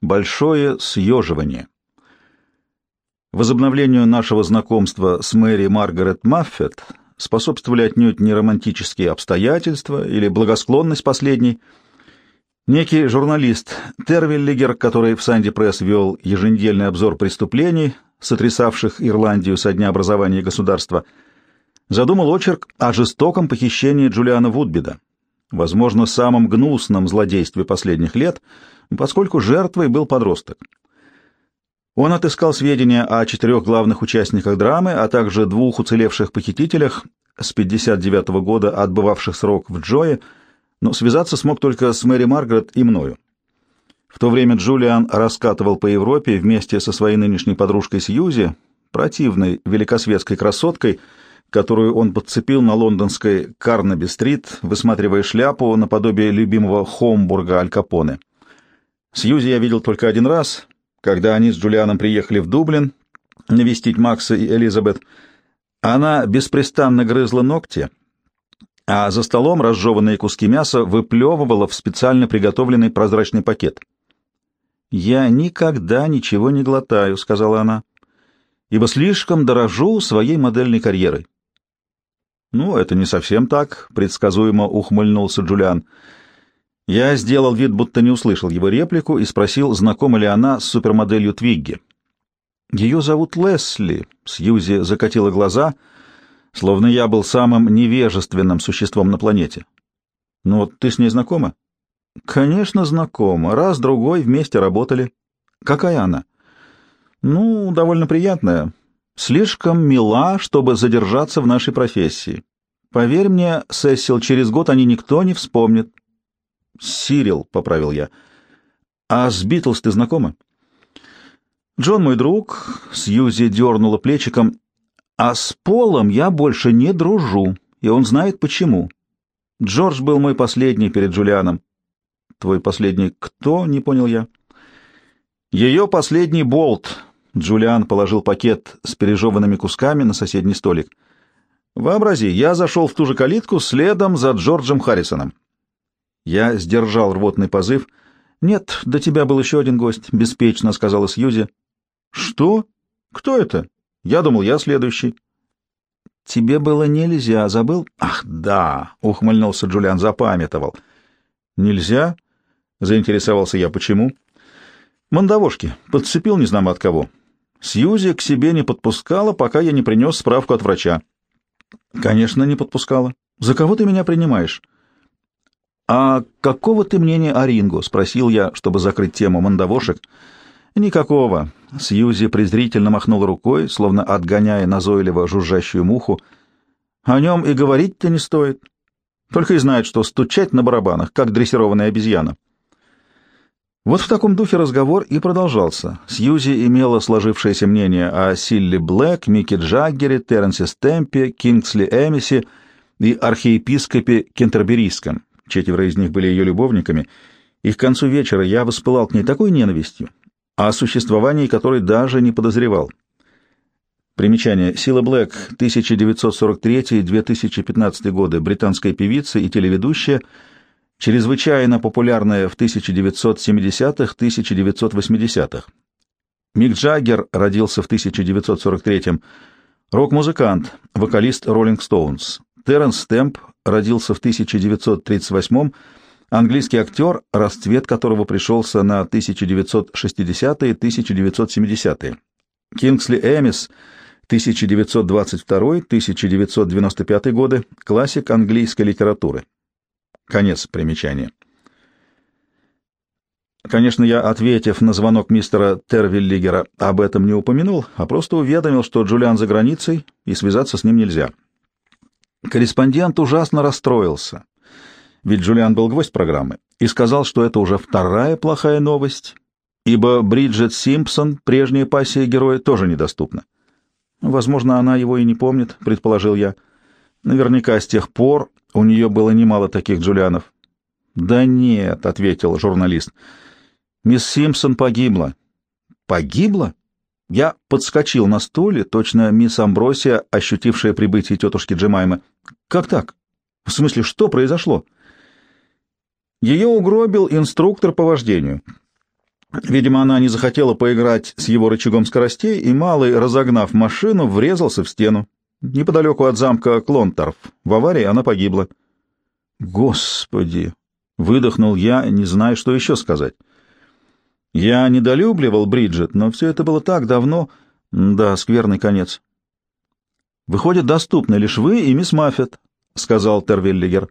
Большое съеживание. Возобновлению нашего знакомства с Мэри Маргарет Маффет способствовали отнюдь не романтические обстоятельства или благосклонность последней. Некий журналист Тервиллигер, который в Санди Пресс вел еженедельный обзор преступлений, сотрясавших Ирландию со дня образования государства, задумал очерк о жестоком похищении Джулиана Вудбида, возможно, самом гнусном злодействе последних лет, поскольку жертвой был подросток. Он отыскал сведения о четырех главных участниках драмы, а также двух уцелевших похитителях с 59 -го года, отбывавших срок в Джое, но связаться смог только с Мэри Маргарет и мною. В то время Джулиан раскатывал по Европе вместе со своей нынешней подружкой Сьюзи, противной великосветской красоткой, которую он подцепил на лондонской Карнаби-стрит, высматривая шляпу наподобие любимого Хомбурга Аль Капоне. Сьюзи я видел только один раз, когда они с Джулианом приехали в Дублин навестить Макса и Элизабет. Она беспрестанно грызла ногти, а за столом разжеванные куски мяса выплевывала в специально приготовленный прозрачный пакет. «Я никогда ничего не глотаю», — сказала она, — «ибо слишком дорожу своей модельной карьерой». «Ну, это не совсем так», — предсказуемо ухмыльнулся Джулиан. Я сделал вид, будто не услышал его реплику и спросил, знакома ли она с супермоделью Твигги. «Ее зовут Лесли», — Сьюзи закатила глаза, словно я был самым невежественным существом на планете. «Ну вот ты с ней знакома?» «Конечно, знакома. Раз-другой вместе работали». «Какая она?» «Ну, довольно приятная. Слишком мила, чтобы задержаться в нашей профессии. Поверь мне, Сесил, через год они никто не вспомнит. Сирил, — поправил я. А с Битлз ты знакома? Джон мой друг, Сьюзи дернула плечиком, а с Полом я больше не дружу, и он знает почему. Джордж был мой последний перед Джулианом. Твой последний кто? — не понял я. Ее последний болт. Джулиан положил пакет с пережеванными кусками на соседний столик. Вообрази, я зашел в ту же калитку следом за Джорджем Харрисоном. Я сдержал рвотный позыв. «Нет, до тебя был еще один гость», — беспечно сказала Сьюзи. «Что? Кто это? Я думал, я следующий». «Тебе было нельзя, забыл?» «Ах, да!» — ухмыльнулся Джулиан, запамятовал. «Нельзя?» — заинтересовался я. «Почему?» «Мандавошки. Подцепил не знамо от кого. Сьюзи к себе не подпускала, пока я не принес справку от врача». «Конечно, не подпускала. За кого ты меня принимаешь?» «А какого ты мнения о Ринго?» — спросил я, чтобы закрыть тему мандавошек. «Никакого». Сьюзи презрительно махнул рукой, словно отгоняя назойливо жужжащую муху. «О нем и говорить-то не стоит. Только и знает, что стучать на барабанах, как дрессированная обезьяна». Вот в таком духе разговор и продолжался. Сьюзи имела сложившееся мнение о Силли Блэк, Микки Джаггере, Терренсе Стемпе, Кингсли Эмисе и архиепископе Кентерберийском четверо из них были ее любовниками, и к концу вечера я воспылал к ней такой ненавистью, о существовании которой даже не подозревал. Примечание. Сила Блэк, 1943-2015 годы, британская певица и телеведущая, чрезвычайно популярная в 1970-1980-х. Мик Джаггер родился в 1943-м, рок-музыкант, вокалист Rolling Stones. Терренс Стэмп родился в 1938-м, английский актер, расцвет которого пришелся на 1960-е 1970-е. Кингсли Эмис, 1922-1995 годы, классик английской литературы. Конец примечания. Конечно, я, ответив на звонок мистера Тервиллигера, об этом не упомянул, а просто уведомил, что Джулиан за границей, и связаться с ним нельзя. Корреспондент ужасно расстроился, ведь Джулиан был гвоздь программы, и сказал, что это уже вторая плохая новость, ибо Бриджит Симпсон, прежняя пассия героя, тоже недоступна. Возможно, она его и не помнит, предположил я. Наверняка с тех пор у нее было немало таких Джулианов. Да нет, ответил журналист. Мисс Симпсон погибла. Погибла? Я подскочил на стуле, точно мисс Амбросия, ощутившая прибытие тетушки Джемаймы. «Как так? В смысле, что произошло?» Ее угробил инструктор по вождению. Видимо, она не захотела поиграть с его рычагом скоростей, и малый, разогнав машину, врезался в стену. Неподалеку от замка Клонтарф. В аварии она погибла. «Господи!» — выдохнул я, не зная, что еще сказать. Я недолюбливал Бриджит, но все это было так давно. Да, скверный конец. «Выходит, доступны лишь вы и мисс Маффет», — сказал Тервиллигер.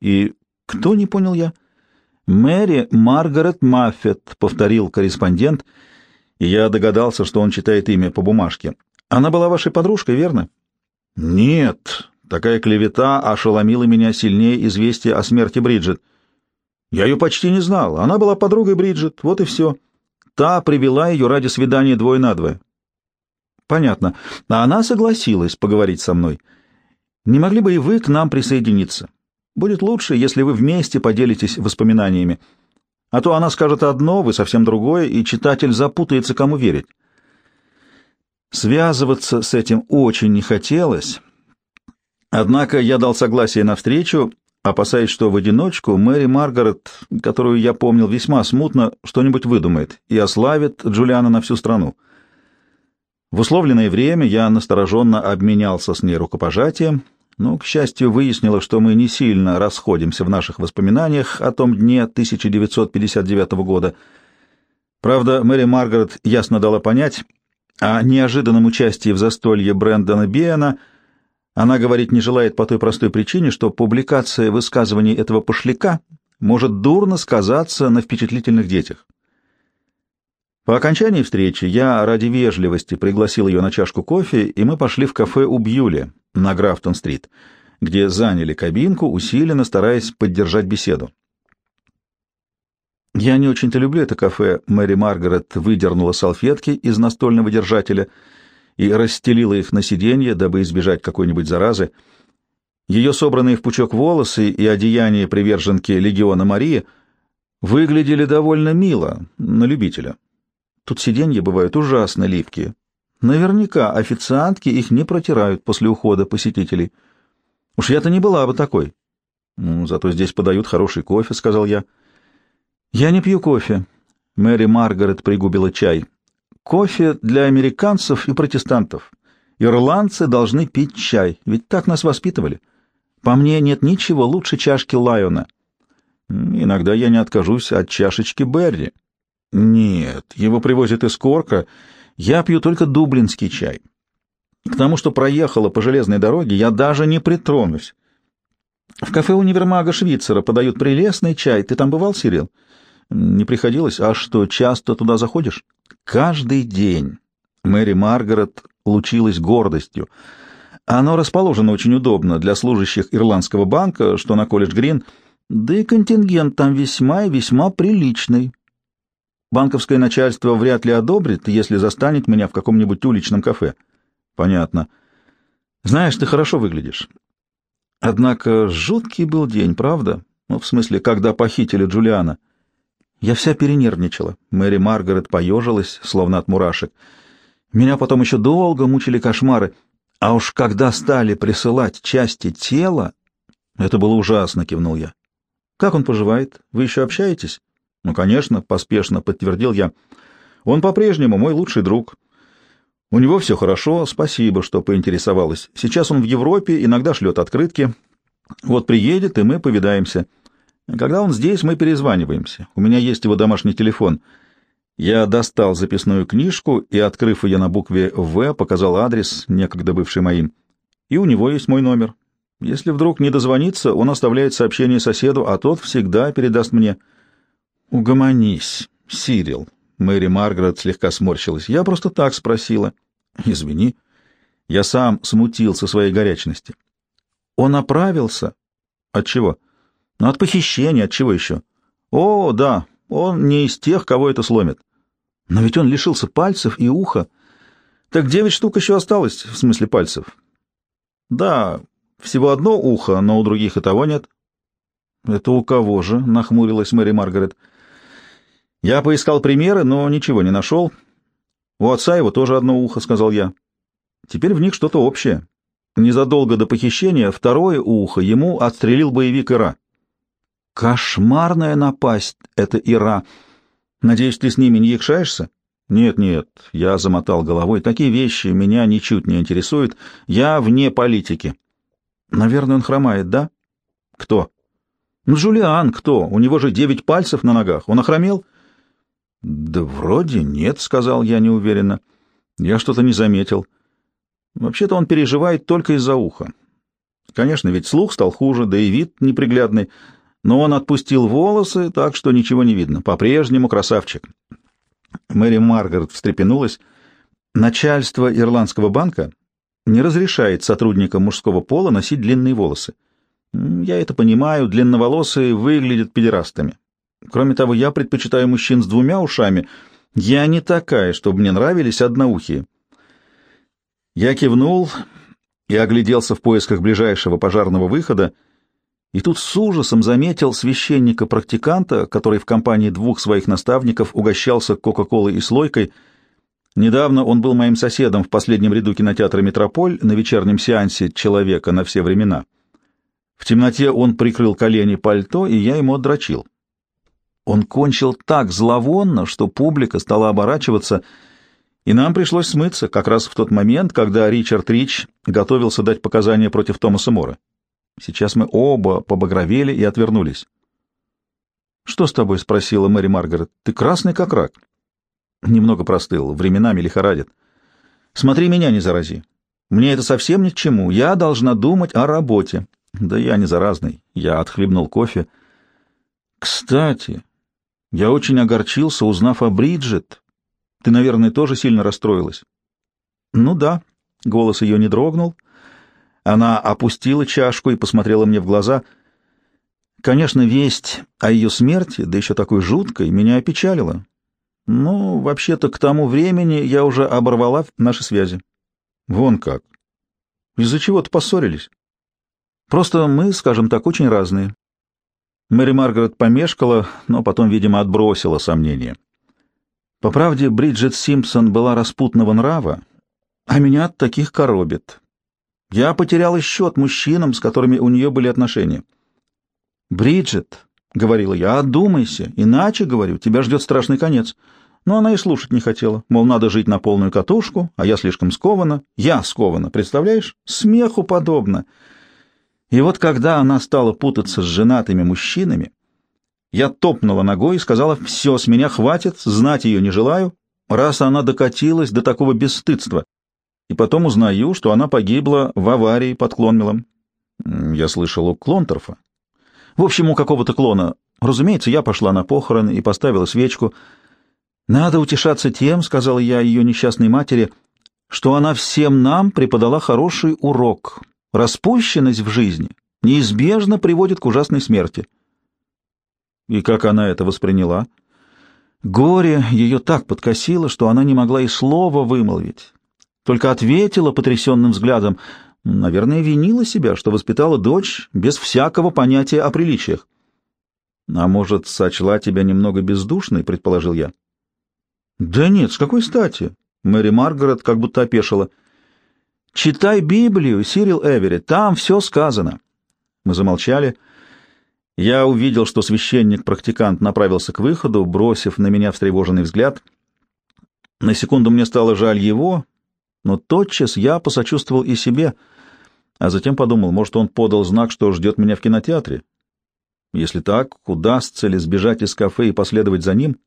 «И кто, не понял я?» «Мэри Маргарет Маффет», — повторил корреспондент, и я догадался, что он читает имя по бумажке. «Она была вашей подружкой, верно?» «Нет», Такая клевета ошеломила меня сильнее известия о смерти Бриджит. Я ее почти не знал. Она была подругой Бриджит, вот и все. Та привела ее ради свидания двое на двое. Понятно. А она согласилась поговорить со мной. Не могли бы и вы к нам присоединиться? Будет лучше, если вы вместе поделитесь воспоминаниями. А то она скажет одно, вы совсем другое, и читатель запутается, кому верить. Связываться с этим очень не хотелось, Однако я дал согласие на встречу, опасаясь, что в одиночку Мэри Маргарет, которую я помнил весьма смутно, что-нибудь выдумает и ославит Джулиана на всю страну. В условленное время я настороженно обменялся с ней рукопожатием, но, к счастью, выяснилось, что мы не сильно расходимся в наших воспоминаниях о том дне 1959 года. Правда, Мэри Маргарет ясно дала понять о неожиданном участии в застолье Брэндона Биена — она говорить не желает по той простой причине, что публикация высказываний этого пошляка может дурно сказаться на впечатлительных детях. По окончании встречи я ради вежливости пригласил ее на чашку кофе, и мы пошли в кафе у Бьюли на Графтон-стрит, где заняли кабинку, усиленно стараясь поддержать беседу. «Я не очень-то люблю это кафе», — Мэри Маргарет выдернула салфетки из настольного держателя — и расстелила их на сиденье, дабы избежать какой-нибудь заразы. Ее собранные в пучок волосы и одеяние приверженки легиона Марии выглядели довольно мило на любителя. Тут сиденья бывают ужасно липкие. Наверняка официантки их не протирают после ухода посетителей. Уж я-то не была бы такой. Ну, зато здесь подают хороший кофе, — сказал я. Я не пью кофе. Мэри Маргарет пригубила чай. Кофе для американцев и протестантов. Ирландцы должны пить чай, ведь так нас воспитывали. По мне нет ничего лучше чашки Лайона. Иногда я не откажусь от чашечки Берри. Нет, его привозят из Корка. Я пью только дублинский чай. К тому, что проехала по железной дороге, я даже не притронусь. В кафе универмага Швейцара подают прелестный чай. Ты там бывал, Сирил? Не приходилось. А что, часто туда заходишь? Каждый день Мэри Маргарет лучилась гордостью. Оно расположено очень удобно для служащих Ирландского банка, что на колледж-грин, да и контингент там весьма и весьма приличный. Банковское начальство вряд ли одобрит, если застанет меня в каком-нибудь уличном кафе. Понятно. Знаешь, ты хорошо выглядишь. Однако жуткий был день, правда? Ну, в смысле, когда похитили Джулиана. Я вся перенервничала. Мэри Маргарет поежилась, словно от мурашек. Меня потом еще долго мучили кошмары. А уж когда стали присылать части тела... Это было ужасно, кивнул я. Как он поживает? Вы еще общаетесь? Ну, конечно, поспешно подтвердил я. Он по-прежнему мой лучший друг. У него все хорошо, спасибо, что поинтересовалась. Сейчас он в Европе, иногда шлет открытки. Вот приедет, и мы повидаемся. Когда он здесь, мы перезваниваемся. У меня есть его домашний телефон. Я достал записную книжку и, открыв ее на букве «В», показал адрес, некогда бывший моим. И у него есть мой номер. Если вдруг не дозвонится, он оставляет сообщение соседу, а тот всегда передаст мне. «Угомонись, Сирил». Мэри Маргарет слегка сморщилась. «Я просто так спросила». «Извини». Я сам смутился своей горячности. «Он оправился?» «От чего?» Но от похищения, от чего еще? О, да, он не из тех, кого это сломит. Но ведь он лишился пальцев и уха. Так девять штук еще осталось, в смысле пальцев. Да, всего одно ухо, но у других и того нет. Это у кого же? Нахмурилась Мэри Маргарет. Я поискал примеры, но ничего не нашел. У отца его тоже одно ухо, сказал я. Теперь в них что-то общее. Незадолго до похищения второе ухо ему отстрелил боевик Ира. Кошмарная напасть — это Ира. Надеюсь, ты с ними не якшаешься? Нет, нет, я замотал головой. Такие вещи меня ничуть не интересуют. Я вне политики. Наверное, он хромает, да? Кто? Ну, Джулиан, кто? У него же девять пальцев на ногах. Он охромел? Да вроде нет, сказал я неуверенно. Я что-то не заметил. Вообще-то он переживает только из-за уха. Конечно, ведь слух стал хуже, да и вид неприглядный, но он отпустил волосы, так что ничего не видно. По-прежнему красавчик. Мэри Маргарет встрепенулась. Начальство Ирландского банка не разрешает сотрудникам мужского пола носить длинные волосы. Я это понимаю, длинноволосые выглядят педерастами. Кроме того, я предпочитаю мужчин с двумя ушами. Я не такая, чтобы мне нравились одноухие. Я кивнул и огляделся в поисках ближайшего пожарного выхода, и тут с ужасом заметил священника-практиканта, который в компании двух своих наставников угощался Кока-Колой и слойкой. Недавно он был моим соседом в последнем ряду кинотеатра «Метрополь» на вечернем сеансе «Человека на все времена». В темноте он прикрыл колени пальто, и я ему отдрочил. Он кончил так зловонно, что публика стала оборачиваться, и нам пришлось смыться как раз в тот момент, когда Ричард Рич готовился дать показания против Томаса Мора. Сейчас мы оба побагровели и отвернулись. «Что с тобой?» — спросила Мэри Маргарет. «Ты красный, как рак». Немного простыл, временами лихорадит. «Смотри, меня не зарази. Мне это совсем ни к чему. Я должна думать о работе». «Да я не заразный». Я отхлебнул кофе. «Кстати, я очень огорчился, узнав о Бриджит. Ты, наверное, тоже сильно расстроилась?» «Ну да». Голос ее не дрогнул, — она опустила чашку и посмотрела мне в глаза. Конечно, весть о ее смерти, да еще такой жуткой, меня опечалила. Но, вообще-то, к тому времени я уже оборвала наши связи. Вон как. Из-за чего-то поссорились. Просто мы, скажем так, очень разные. Мэри Маргарет помешкала, но потом, видимо, отбросила сомнения. По правде, Бриджит Симпсон была распутного нрава, а меня от таких коробит. Я потеряла счет мужчинам, с которыми у нее были отношения. «Бриджит», — говорила я, — «одумайся, иначе, говорю, тебя ждет страшный конец». Но она и слушать не хотела, мол, надо жить на полную катушку, а я слишком скована. Я скована, представляешь? Смеху подобно. И вот когда она стала путаться с женатыми мужчинами, я топнула ногой и сказала, все, с меня хватит, знать ее не желаю, раз она докатилась до такого бесстыдства и потом узнаю, что она погибла в аварии под Клонмелом. Я слышал у Клонторфа. В общем, у какого-то клона. Разумеется, я пошла на похороны и поставила свечку. «Надо утешаться тем, — сказал я ее несчастной матери, — что она всем нам преподала хороший урок. Распущенность в жизни неизбежно приводит к ужасной смерти». И как она это восприняла? Горе ее так подкосило, что она не могла и слова вымолвить только ответила потрясенным взглядом, наверное, винила себя, что воспитала дочь без всякого понятия о приличиях. «А может, сочла тебя немного бездушной?» — предположил я. «Да нет, с какой стати?» — Мэри Маргарет как будто опешила. «Читай Библию, Сирил Эвери, там все сказано». Мы замолчали. Я увидел, что священник-практикант направился к выходу, бросив на меня встревоженный взгляд. На секунду мне стало жаль его, но тотчас я посочувствовал и себе, а затем подумал, может, он подал знак, что ждет меня в кинотеатре. Если так, удастся ли сбежать из кафе и последовать за ним?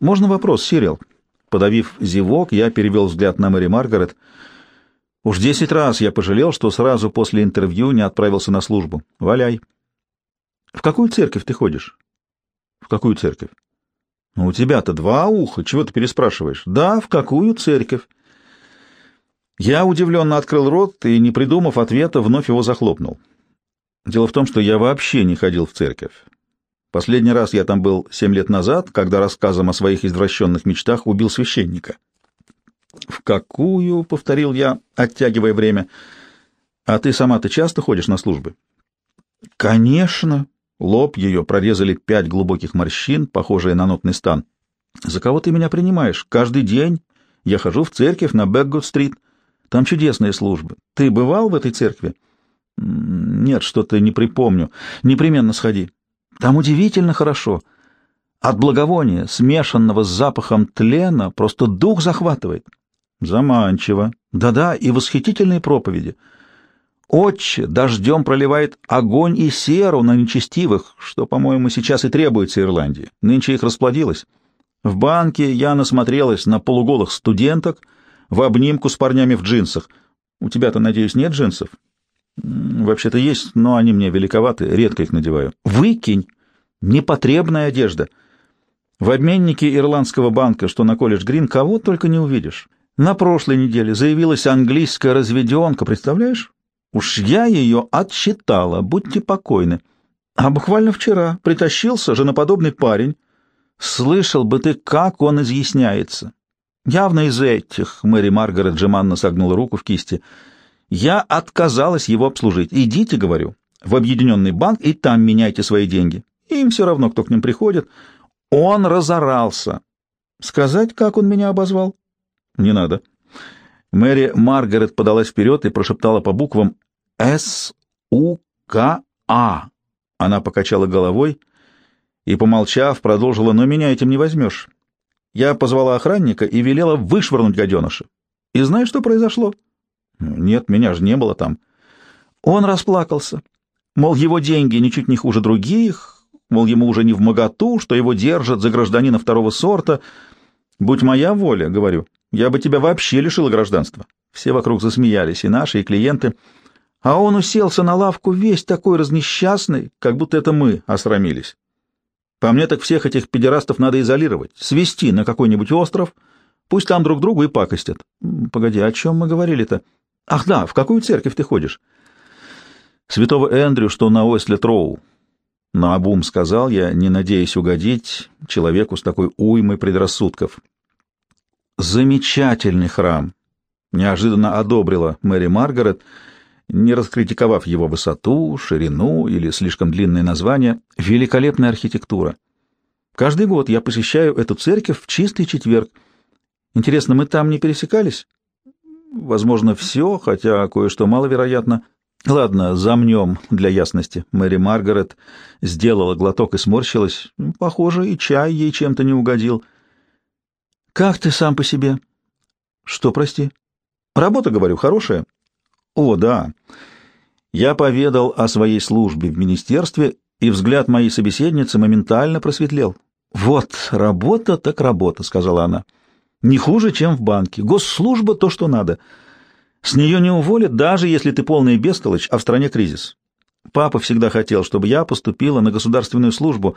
Можно вопрос, Сирил? Подавив зевок, я перевел взгляд на Мэри Маргарет. Уж десять раз я пожалел, что сразу после интервью не отправился на службу. Валяй. В какую церковь ты ходишь? В какую церковь? Ну, у тебя-то два уха, чего ты переспрашиваешь? Да, в какую церковь? Я удивленно открыл рот и, не придумав ответа, вновь его захлопнул. Дело в том, что я вообще не ходил в церковь. Последний раз я там был семь лет назад, когда рассказом о своих извращенных мечтах убил священника. «В какую?» — повторил я, оттягивая время. «А ты сама-то часто ходишь на службы?» «Конечно!» Лоб ее прорезали пять глубоких морщин, похожие на нотный стан. «За кого ты меня принимаешь? Каждый день я хожу в церковь на Бэггуд-стрит. Там чудесные службы. Ты бывал в этой церкви? Нет, что-то не припомню. Непременно сходи. Там удивительно хорошо. От благовония, смешанного с запахом тлена, просто дух захватывает. Заманчиво. Да-да, и восхитительные проповеди. Отче дождем проливает огонь и серу на нечестивых, что, по-моему, сейчас и требуется Ирландии. Нынче их расплодилось. В банке я насмотрелась на полуголых студенток в обнимку с парнями в джинсах. У тебя-то, надеюсь, нет джинсов? Вообще-то есть, но они мне великоваты, редко их надеваю. Выкинь! Непотребная одежда. В обменнике Ирландского банка, что на колледж Грин, кого только не увидишь. На прошлой неделе заявилась английская разведенка, представляешь? Уж я ее отсчитала, будьте покойны. А буквально вчера притащился женоподобный парень. Слышал бы ты, как он изъясняется. Явно из этих, Мэри Маргарет Джеманна согнула руку в кисти. Я отказалась его обслужить. Идите, говорю, в объединенный банк и там меняйте свои деньги. Им все равно, кто к ним приходит. Он разорался. Сказать, как он меня обозвал? Не надо. Мэри Маргарет подалась вперед и прошептала по буквам «С-У-К-А». Она покачала головой и, помолчав, продолжила, «Но меня этим не возьмешь». Я позвала охранника и велела вышвырнуть гаденыша. И знаешь, что произошло? Нет, меня же не было там. Он расплакался. Мол, его деньги ничуть не хуже других, мол, ему уже не в моготу, что его держат за гражданина второго сорта. Будь моя воля, говорю, я бы тебя вообще лишила гражданства. Все вокруг засмеялись, и наши, и клиенты. А он уселся на лавку весь такой разнесчастный, как будто это мы осрамились. По мне так всех этих педерастов надо изолировать, свести на какой-нибудь остров, пусть там друг другу и пакостят. Погоди, о чем мы говорили-то? Ах да, в какую церковь ты ходишь? Святого Эндрю, что на Осле Троу. Наобум сказал я, не надеясь угодить человеку с такой уймой предрассудков. Замечательный храм, неожиданно одобрила Мэри Маргарет, не раскритиковав его высоту, ширину или слишком длинное название, великолепная архитектура. Каждый год я посещаю эту церковь в чистый четверг. Интересно, мы там не пересекались? Возможно, все, хотя кое-что маловероятно. Ладно, замнем для ясности. Мэри Маргарет сделала глоток и сморщилась. Похоже, и чай ей чем-то не угодил. Как ты сам по себе? Что, прости? Работа, говорю, хорошая. О, да. Я поведал о своей службе в министерстве, и взгляд моей собеседницы моментально просветлел. Вот, работа так работа, сказала она. Не хуже, чем в банке. Госслужба то, что надо. С нее не уволят, даже если ты полный бестолочь, а в стране кризис. Папа всегда хотел, чтобы я поступила на государственную службу,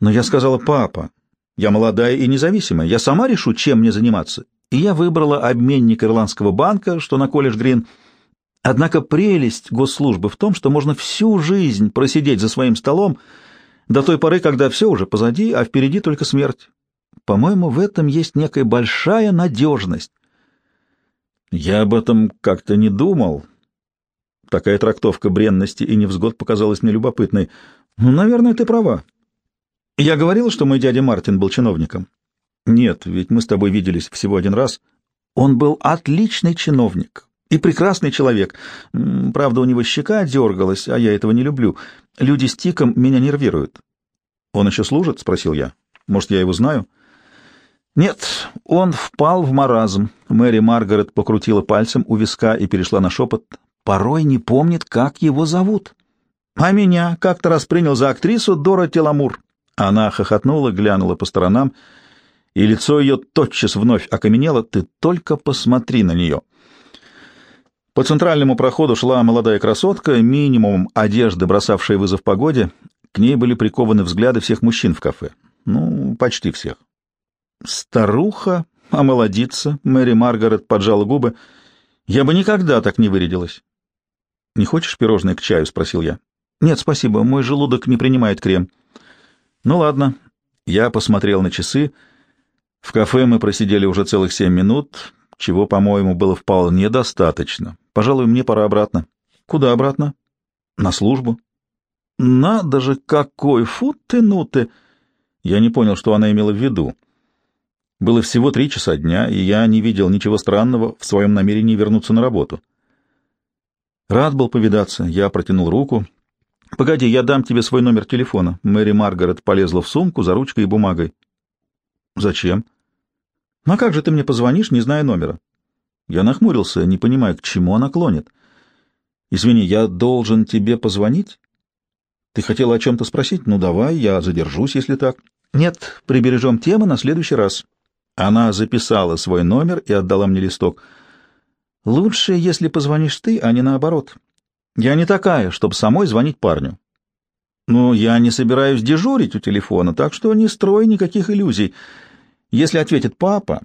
но я сказала, папа, я молодая и независимая, я сама решу, чем мне заниматься. И я выбрала обменник Ирландского банка, что на колледж Грин — Однако прелесть госслужбы в том, что можно всю жизнь просидеть за своим столом до той поры, когда все уже позади, а впереди только смерть. По-моему, в этом есть некая большая надежность. Я об этом как-то не думал. Такая трактовка бренности и невзгод показалась мне любопытной. Ну, наверное, ты права. Я говорил, что мой дядя Мартин был чиновником. Нет, ведь мы с тобой виделись всего один раз. Он был отличный чиновник, и прекрасный человек. Правда, у него щека дергалась, а я этого не люблю. Люди с тиком меня нервируют. «Он еще служит?» — спросил я. «Может, я его знаю?» «Нет, он впал в маразм». Мэри Маргарет покрутила пальцем у виска и перешла на шепот. «Порой не помнит, как его зовут. А меня как-то раз принял за актрису Дора Теламур». Она хохотнула, глянула по сторонам, и лицо ее тотчас вновь окаменело. «Ты только посмотри на нее!» По центральному проходу шла молодая красотка, минимум одежды, бросавшая вызов погоде. К ней были прикованы взгляды всех мужчин в кафе. Ну, почти всех. Старуха, а молодица, Мэри Маргарет поджала губы. Я бы никогда так не вырядилась. «Не хочешь пирожное к чаю?» — спросил я. «Нет, спасибо, мой желудок не принимает крем». «Ну ладно». Я посмотрел на часы. В кафе мы просидели уже целых семь минут, чего, по-моему, было вполне достаточно. Пожалуй, мне пора обратно. Куда обратно? На службу. Надо же, какой фу ты, ну ты! Я не понял, что она имела в виду. Было всего три часа дня, и я не видел ничего странного в своем намерении вернуться на работу. Рад был повидаться. Я протянул руку. Погоди, я дам тебе свой номер телефона. Мэри Маргарет полезла в сумку за ручкой и бумагой. Зачем? Ну а как же ты мне позвонишь, не зная номера? Я нахмурился, не понимая, к чему она клонит. Извини, я должен тебе позвонить? Ты хотела о чем-то спросить? Ну давай, я задержусь, если так. Нет, прибережем тему на следующий раз. Она записала свой номер и отдала мне листок. Лучше, если позвонишь ты, а не наоборот. Я не такая, чтобы самой звонить парню. Но я не собираюсь дежурить у телефона, так что не строй никаких иллюзий. Если ответит папа,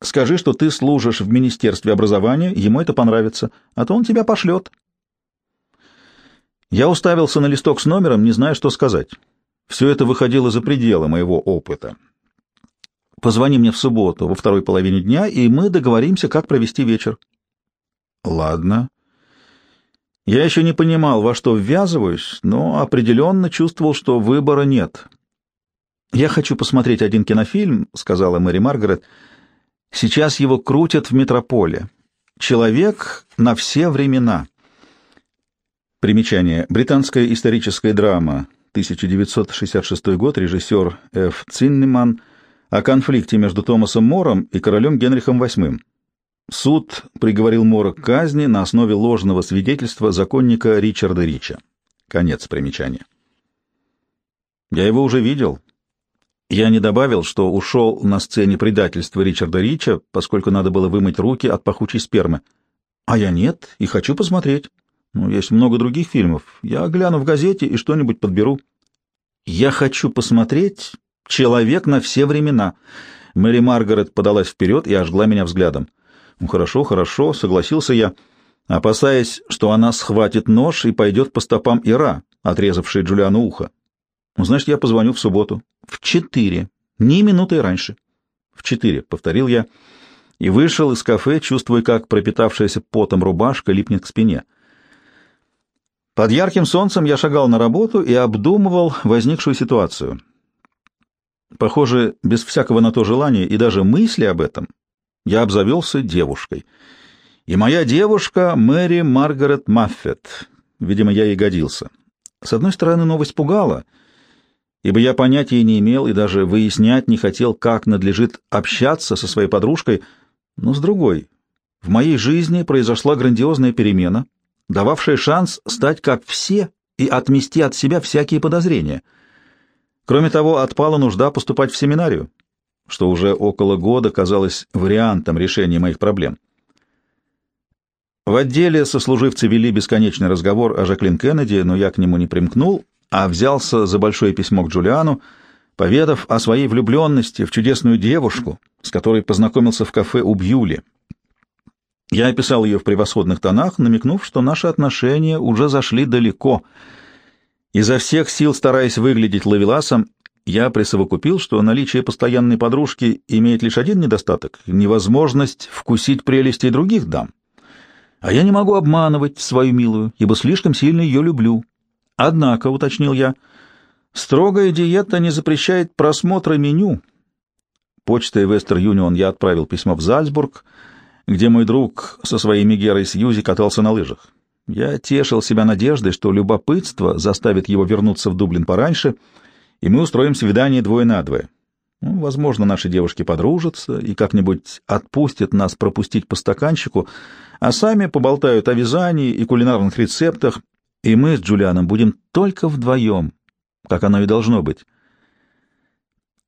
скажи, что ты служишь в Министерстве образования, ему это понравится, а то он тебя пошлет. Я уставился на листок с номером, не зная, что сказать. Все это выходило за пределы моего опыта. Позвони мне в субботу во второй половине дня, и мы договоримся, как провести вечер. Ладно. Я еще не понимал, во что ввязываюсь, но определенно чувствовал, что выбора нет. «Я хочу посмотреть один кинофильм», — сказала Мэри Маргарет. «Сейчас его крутят в метрополе. Человек на все времена». Примечание. Британская историческая драма, 1966 год, режиссер Ф. Циннеман, о конфликте между Томасом Мором и королем Генрихом VIII. Суд приговорил Мора к казни на основе ложного свидетельства законника Ричарда Рича. Конец примечания. Я его уже видел. Я не добавил, что ушел на сцене предательства Ричарда Рича, поскольку надо было вымыть руки от пахучей спермы. А я нет, и хочу посмотреть. Ну, есть много других фильмов. Я гляну в газете и что-нибудь подберу. Я хочу посмотреть «Человек на все времена». Мэри Маргарет подалась вперед и ожгла меня взглядом. Ну, хорошо, хорошо, согласился я, опасаясь, что она схватит нож и пойдет по стопам Ира, отрезавшей Джулиану ухо. Ну, значит, я позвоню в субботу. В четыре. Ни минуты раньше. В четыре, — повторил я, и вышел из кафе, чувствуя, как пропитавшаяся потом рубашка липнет к спине. — под ярким солнцем я шагал на работу и обдумывал возникшую ситуацию. Похоже, без всякого на то желания и даже мысли об этом я обзавелся девушкой. И моя девушка Мэри Маргарет Маффет. Видимо, я ей годился. С одной стороны, новость пугала, ибо я понятия не имел и даже выяснять не хотел, как надлежит общаться со своей подружкой, но с другой, в моей жизни произошла грандиозная перемена — дававшая шанс стать как все и отмести от себя всякие подозрения. Кроме того, отпала нужда поступать в семинарию, что уже около года казалось вариантом решения моих проблем. В отделе сослуживцы вели бесконечный разговор о Жаклин Кеннеди, но я к нему не примкнул, а взялся за большое письмо к Джулиану, поведав о своей влюбленности в чудесную девушку, с которой познакомился в кафе у Бьюли, я описал ее в превосходных тонах, намекнув, что наши отношения уже зашли далеко. Изо всех сил, стараясь выглядеть ловеласом, я присовокупил, что наличие постоянной подружки имеет лишь один недостаток — невозможность вкусить прелести других дам. А я не могу обманывать свою милую, ибо слишком сильно ее люблю. Однако, — уточнил я, — строгая диета не запрещает просмотра меню. Почтой Вестер Юнион я отправил письмо в Зальцбург — где мой друг со своей Мегерой Сьюзи катался на лыжах. Я тешил себя надеждой, что любопытство заставит его вернуться в Дублин пораньше, и мы устроим свидание двое на двое. Ну, возможно, наши девушки подружатся и как-нибудь отпустят нас пропустить по стаканчику, а сами поболтают о вязании и кулинарных рецептах, и мы с Джулианом будем только вдвоем, как оно и должно быть.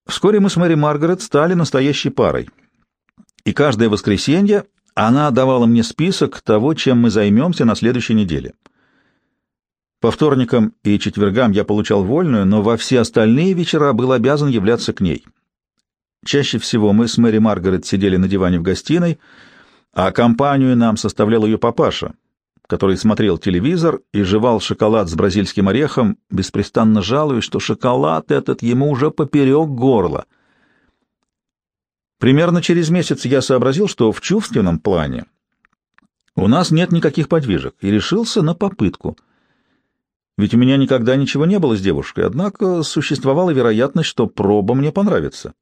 Вскоре мы с Мэри Маргарет стали настоящей парой — и каждое воскресенье она давала мне список того, чем мы займемся на следующей неделе. По вторникам и четвергам я получал вольную, но во все остальные вечера был обязан являться к ней. Чаще всего мы с Мэри Маргарет сидели на диване в гостиной, а компанию нам составлял ее папаша, который смотрел телевизор и жевал шоколад с бразильским орехом, беспрестанно жалуясь, что шоколад этот ему уже поперек горла — Примерно через месяц я сообразил, что в чувственном плане у нас нет никаких подвижек, и решился на попытку. Ведь у меня никогда ничего не было с девушкой, однако существовала вероятность, что проба мне понравится.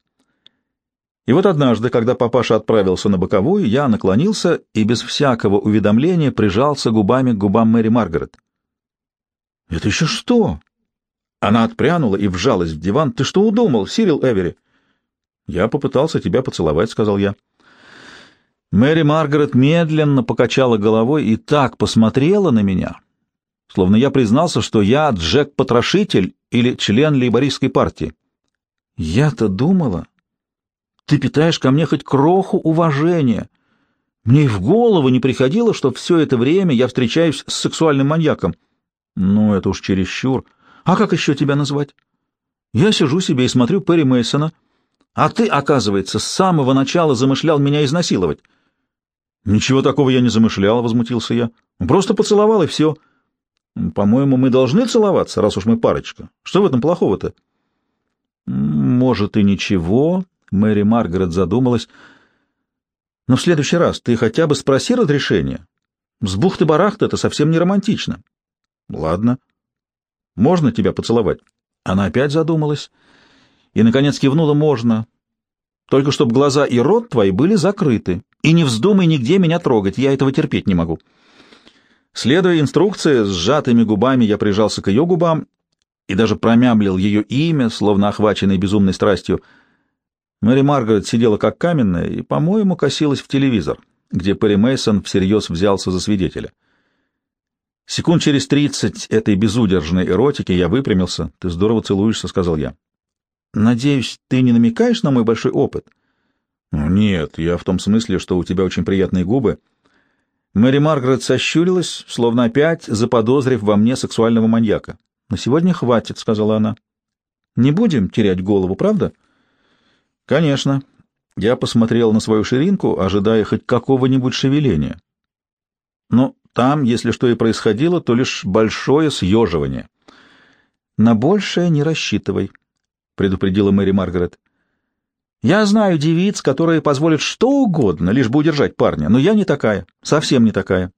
И вот однажды, когда папаша отправился на боковую, я наклонился и без всякого уведомления прижался губами к губам Мэри Маргарет. «Это еще что?» Она отпрянула и вжалась в диван. «Ты что удумал, Сирил Эвери?» «Я попытался тебя поцеловать», — сказал я. Мэри Маргарет медленно покачала головой и так посмотрела на меня, словно я признался, что я Джек-потрошитель или член лейбористской партии. Я-то думала, ты питаешь ко мне хоть кроху уважения. Мне и в голову не приходило, что все это время я встречаюсь с сексуальным маньяком. Ну, это уж чересчур. А как еще тебя назвать? Я сижу себе и смотрю Перри Мейсона, а ты, оказывается, с самого начала замышлял меня изнасиловать. Ничего такого я не замышлял, возмутился я. Просто поцеловал и все. По-моему, мы должны целоваться, раз уж мы парочка. Что в этом плохого-то? Может и ничего, Мэри Маргарет задумалась. Но в следующий раз ты хотя бы спроси разрешения. С бухты-барахты это совсем не романтично. Ладно. Можно тебя поцеловать? Она опять задумалась и, наконец, кивнула «можно». Только чтобы глаза и рот твои были закрыты. И не вздумай нигде меня трогать, я этого терпеть не могу. Следуя инструкции, с сжатыми губами я прижался к ее губам и даже промямлил ее имя, словно охваченный безумной страстью. Мэри Маргарет сидела как каменная и, по-моему, косилась в телевизор, где Перри Мейсон всерьез взялся за свидетеля. Секунд через тридцать этой безудержной эротики я выпрямился. «Ты здорово целуешься», — сказал я. «Надеюсь, ты не намекаешь на мой большой опыт?» «Ну, «Нет, я в том смысле, что у тебя очень приятные губы». Мэри Маргарет сощурилась, словно опять заподозрив во мне сексуального маньяка. «На сегодня хватит», — сказала она. «Не будем терять голову, правда?» «Конечно». Я посмотрел на свою ширинку, ожидая хоть какого-нибудь шевеления. Но там, если что и происходило, то лишь большое съеживание. «На большее не рассчитывай», — предупредила Мэри Маргарет. «Я знаю девиц, которые позволят что угодно, лишь бы удержать парня, но я не такая, совсем не такая».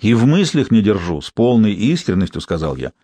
«И в мыслях не держу, с полной искренностью», — сказал я. —